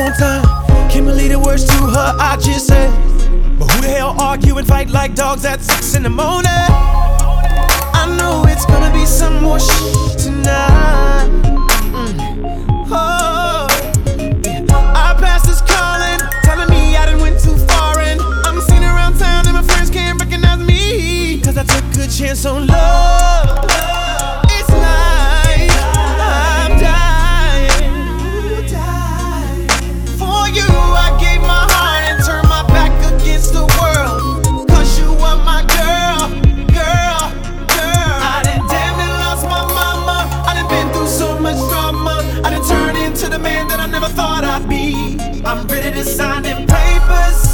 on time. Can't believe the words to her I just said. But who the hell argue and fight like dogs at six in the morning? I know it's gonna be some more shit tonight. Mm. Oh, past is calling, telling me I went too far, and I'm seen around town and my friends can't recognize me. Cause I took a chance on love. To sign them papers. Papers.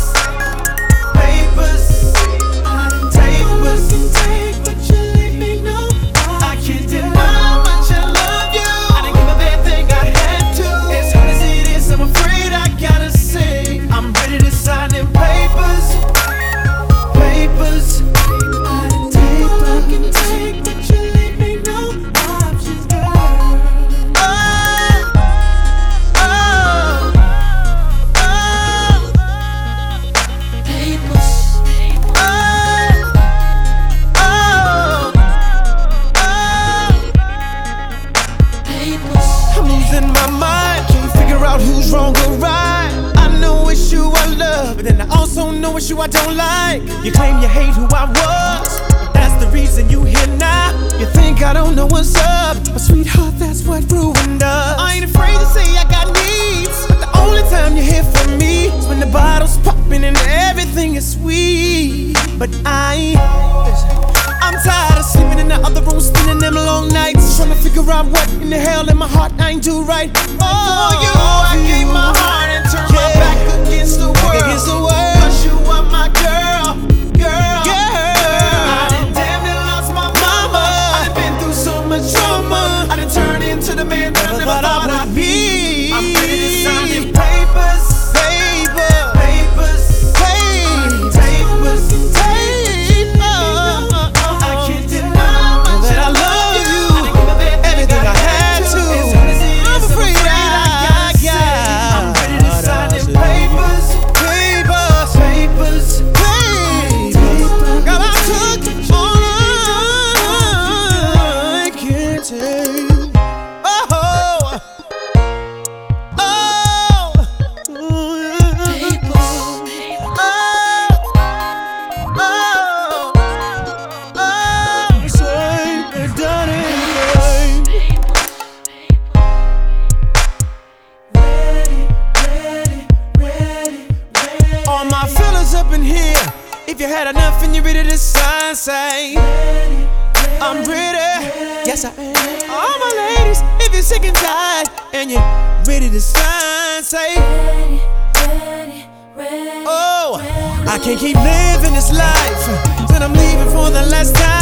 I'm losing my mind. Can't figure out who's wrong or right. I know it's you I love, but then I also know it's you I don't like. You claim you hate who I was, but that's the reason you here now. You think I don't know what's up, but sweetheart, that's what ruined us. I ain't afraid to say I got needs, but the only time you hear from me is when the bottle's popping and everything is sweet. But I, figure out what in the hell in my heart I ain't do right. Oh, you, I gave my heart If you had enough and you're ready to sign, say I'm ready. Yes, I am. All my ladies, if you're sick and tired and you're ready to sign, say Oh, I can't keep living this life. Then I'm leaving for the last time.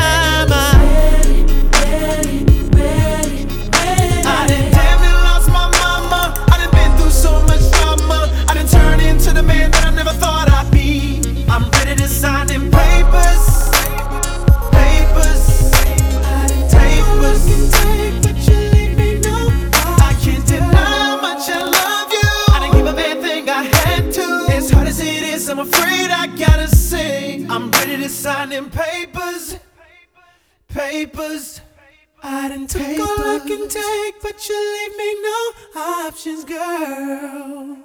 I'm afraid I gotta say I'm ready to sign them papers. Papers. I didn't take all I can take, but you leave me no options, girl.